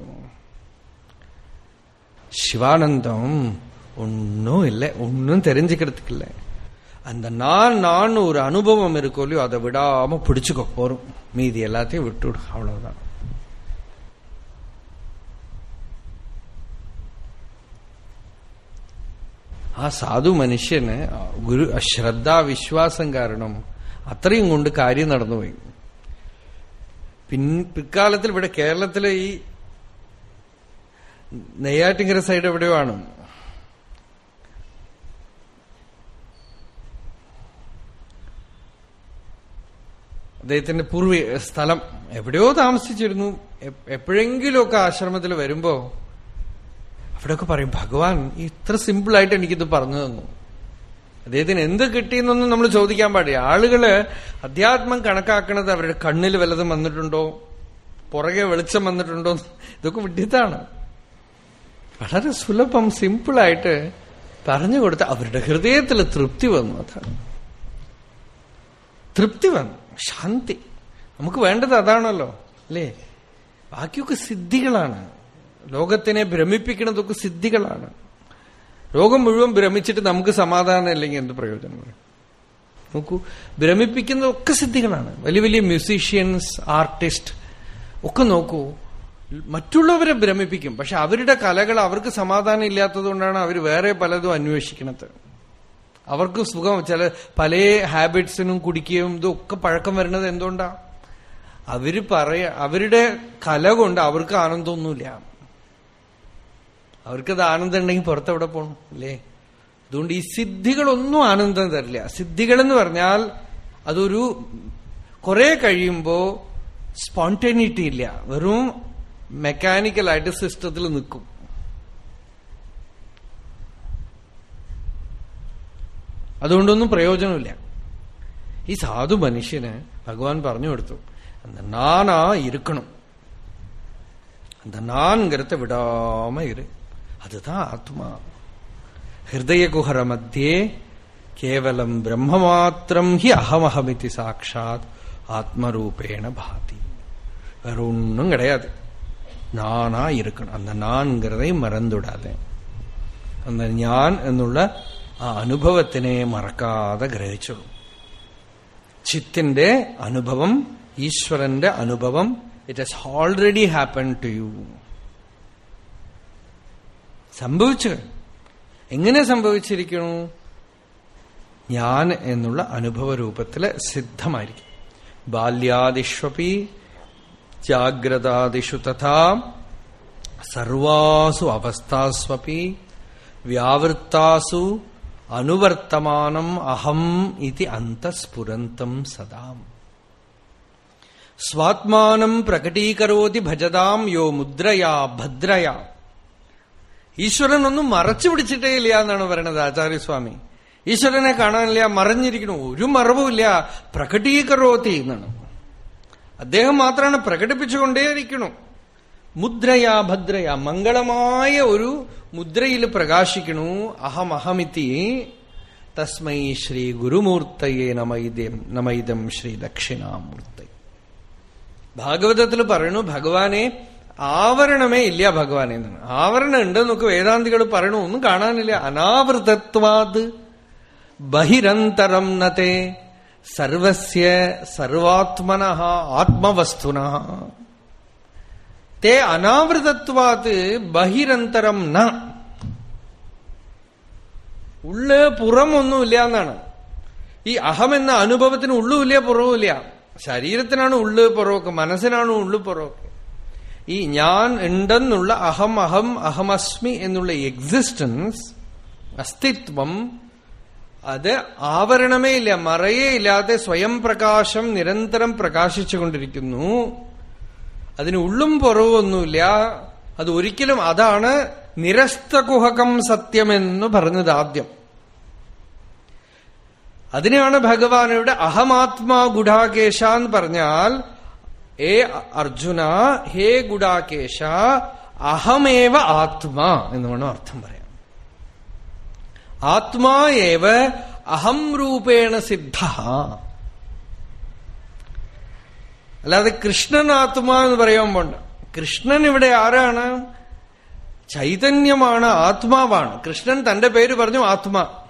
[SPEAKER 1] சிவானந்தம் ஒன்னும் இல்லை ஒன்னும் தெரிஞ்சுக்கிறதுக்கு இல்லை அந்த நான் நான் ஒரு அனுபவம் இருக்கோ இல்லையோ அதை விடாம பிடிச்சுக்கோ போறோம் மீதி எல்லாத்தையும் விட்டுடு அவ்வளவுதான் ആ സാധു മനുഷ്യന് ഗുരു ശ്രദ്ധാ വിശ്വാസം കാരണം അത്രയും കൊണ്ട് കാര്യം നടന്നുപോയി പിൻ പിൽക്കാലത്തിൽ ഇവിടെ കേരളത്തിലെ ഈ നെയ്യാറ്റിങ്കര സൈഡ് എവിടെയോ ആണ്. അദ്ദേഹത്തിന്റെ പൂർവ സ്ഥലം എവിടെയോ താമസിച്ചിരുന്നു. എപ്പോഴെങ്കിലുമൊക്കെ ആശ്രമത്തിൽ വരുമ്പോ അവിടെയൊക്കെ പറയും ഭഗവാൻ ഇത്ര സിമ്പിളായിട്ട് എനിക്കിത് പറഞ്ഞു തന്നു. അദ്ദേഹത്തിന് എന്ത് കിട്ടിയെന്നൊന്നും നമ്മൾ ചോദിക്കാൻ പാടില്ല. ആളുകൾ അധ്യാത്മം കണക്കാക്കുന്നത് അവരുടെ കണ്ണിൽ വല്ലതും വന്നിട്ടുണ്ടോ? പുറകെ വെളിച്ചം വന്നിട്ടുണ്ടോ? ഇതൊക്കെ വിഡ്ഢിത്താണ്. വളരെ സുലഭം സിമ്പിളായിട്ട് പറഞ്ഞു കൊടുത്ത അവരുടെ ഹൃദയത്തിൽ തൃപ്തി വന്നു അതാണ്. തൃപ്തി വന്നു. ശാന്തി. നമുക്ക് വേണ്ടത് അതാണല്ലോ. അല്ലേ? ബാക്കിയൊക്കെ സിദ്ധികളാണ്. ലോകത്തിനെ ഭ്രമിപ്പിക്കുന്നതൊക്കെ സിദ്ധികളാണ്. ലോകം മുഴുവൻ ഭ്രമിച്ചിട്ട് നമുക്ക് സമാധാനം ഇല്ലെങ്കിൽ എന്ത് പ്രയോജനം നോക്കൂ ഭ്രമിപ്പിക്കുന്നതൊക്കെ സിദ്ധികളാണ്. വലിയ വലിയ മ്യൂസീഷ്യൻസ് ആർട്ടിസ്റ്റ് ഒക്കെ നോക്കൂ മറ്റുള്ളവരെ ഭ്രമിപ്പിക്കും. പക്ഷെ അവരുടെ കലകൾ അവർക്ക് സമാധാനം ഇല്ലാത്തതുകൊണ്ടാണ് അവർ വേറെ പലതും അന്വേഷിക്കുന്നത് അവർക്ക് സുഖം ചില പല ഹാബിറ്റ്സിനും കുടിക്കുകയും ഇതൊക്കെ പഴക്കം വരുന്നത് എന്തുകൊണ്ടാണ് അവർ പറയ അവരുടെ കല കൊണ്ട് അവർക്ക് ആനന്ദമൊന്നുമില്ല. അവർക്കത് ആനന്ദം ഉണ്ടെങ്കിൽ പുറത്തെവിടെ പോകണം അല്ലേ അതുകൊണ്ട് ഈ സിദ്ധികളൊന്നും ആനന്ദം തരില്ല സിദ്ധികൾ എന്ന് പറഞ്ഞാൽ അതൊരു കുറെ കഴിയുമ്പോ സ്പോണ്ടേനിറ്റി ഇല്ല വെറും മെക്കാനിക്കലായിട്ട് സിസ്റ്റത്തിൽ നിൽക്കും അതുകൊണ്ടൊന്നും പ്രയോജനമില്ല ഈ സാധു മനുഷ്യന് ഭഗവാൻ പറഞ്ഞു കൊടുത്തു அந்த நானா இருக்கணும் அந்த நான்கிறத விடாம இரு അതുതാ ആത്മാ. ഹൃദയഗുഹര മധ്യേ കേവലം ബ്രഹ്മമാത്രം ഹി അഹമഹമിതി സാക്ഷാത് ആത്മരൂപേണ ഭാതി. വേറെ ഒന്നും കിടയാതെ. നാനാ ഇരിക്കണം. അന്ന് നാൻഗ്രതയും മറന്നുവിടാതെ അന്ന് ഞാൻ എന്നുള്ള ആ അനുഭവത്തിനെ മറക്കാതെ ഗ്രഹിച്ചുള്ളൂ ചിത്തിന്റെ അനുഭവം ഈശ്വരന്റെ അനുഭവം it has already happen to you സംഭവിച്ചു എങ്ങനെ സംഭവിച്ചിരിക്കണു? ഞാൻ എന്നുള്ള അനുഭവ രൂപത്തിൽ സിദ്ധമായിരിക്കും. ബാല്യാദിഷ്വപി ജാഗ്രതാദിഷു തഥാ സർവാസു അവസ്ഥാസ്വപി വ്യാവൃത്താസു അനുവർത്തമാനം അഹം ഇതി അന്തസ്ഫുരന്തം സദാം. സ്വാത്മാനം പ്രകടീകരോതി ഭജതാം യോ മുദ്രയാ ഭദ്രയാ. ഈശ്വരനൊന്നും മറച്ചു പിടിച്ചിട്ടേ ഇല്ല എന്നാണ് പറയണത് ആചാര്യസ്വാമി. ഈശ്വരനെ കാണാനില്ല മറഞ്ഞിരിക്കണു ഒരു മറവുമില്ല പ്രകടീകരോത്തി എന്നാണ്. അദ്ദേഹം മാത്രമാണ് പ്രകടിപ്പിച്ചുകൊണ്ടേയിരിക്കണു മുദ്രയാ ഭദ്രയാ മംഗളമായ ഒരു മുദ്രയിൽ പ്രകാശിക്കണു അഹം അഹമിതി തസ്മൈ ശ്രീ ഗുരുമൂർത്തയെ നമൈദ്യം നമൈദം ശ്രീ ദക്ഷിണാമൂർത്തി ഭാഗവതത്തിൽ പറയണു ഭഗവാനെ ആവരണമേ ഇല്ല ഭഗവാനെ എന്നാണ് ആവരണം ഉണ്ടെന്നൊക്കെ വേദാന്തികൾ പറയണു ഒന്നും കാണാനില്ല. അനാവൃതത്വാത് ബഹിരന്തരം നത്തെ സർവസ്യ സർവാത്മന ആത്മവസ്തുന. തേ അനാവൃതത്വാത് ബഹിരന്തരം ന. ഉള്ള് പുറമൊന്നുമില്ല എന്നാണ്. ഈ അഹം എന്ന അനുഭവത്തിന് ഉള്ളുമില്ല പുറവുമില്ല. ശരീരത്തിനാണ് ഉള്ളു പുറവൊക്കെ മനസ്സിനാണ് ഉള്ളു പുറമൊക്കെ ഈ ഞാൻ ഉണ്ടെന്നുള്ള അഹം അഹം അഹമസ്മി എന്നുള്ള എക്സിസ്റ്റൻസ് അസ്തിത്വം അത് ആവരണമേ ഇല്ല മറയേ ഇല്ലാതെ സ്വയം പ്രകാശം നിരന്തരം പ്രകാശിച്ചുകൊണ്ടിരിക്കുന്നു അതിന് ഉള്ളും പുറവൊന്നുമില്ല അത് ഒരിക്കലും അതാണ് നിരസ്തകുഹകം സത്യമെന്ന് പറഞ്ഞത് ആദ്യം. അതിനെയാണ് ഭഗവാനയുടെ അഹമാത്മാ ഗുഢാകേശ എന്ന് പറഞ്ഞാൽ ഏ അർജുന ഹേ ഗുഡാകേശ അഹമേവ ആത്മാ എന്ന് വേണം അർത്ഥം പറയാം ആത്മാ ഏവ അഹം രൂപേണ സിദ്ധ. അല്ലാതെ കൃഷ്ണൻ ആത്മാ എന്ന് പറയാൻ പോണ്ട. കൃഷ്ണൻ ഇവിടെ ആരാണ്? ചൈതന്യമാണ് ആത്മാവാണ്. കൃഷ്ണൻ തന്റെ പേര് പറഞ്ഞു ആത്മാ.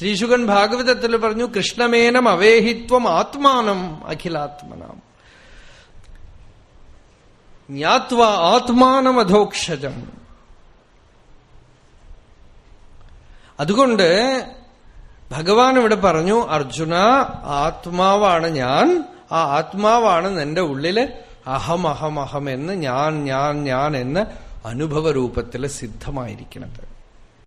[SPEAKER 1] ശ്രീശുഖൻ ഭാഗവതത്തിൽ പറഞ്ഞു കൃഷ്ണമേനം അവേഹിത്വം ആത്മാനം അഖിലാത്മനാം. ജ്ഞാത്വ ആത്മാനം അധോക്ഷജം അതുകൊണ്ട് ഭഗവാൻ ഇവിടെ പറഞ്ഞു അർജുന ആത്മാവാണ് ഞാൻ ആ ആത്മാവാണ് നിന്റെ ഉള്ളിൽ അഹം അഹം അഹം എന്ന് ഞാൻ ഞാൻ ഞാൻ എന്ന് അനുഭവ രൂപത്തിൽ സിദ്ധമായിരിക്കുന്നത്.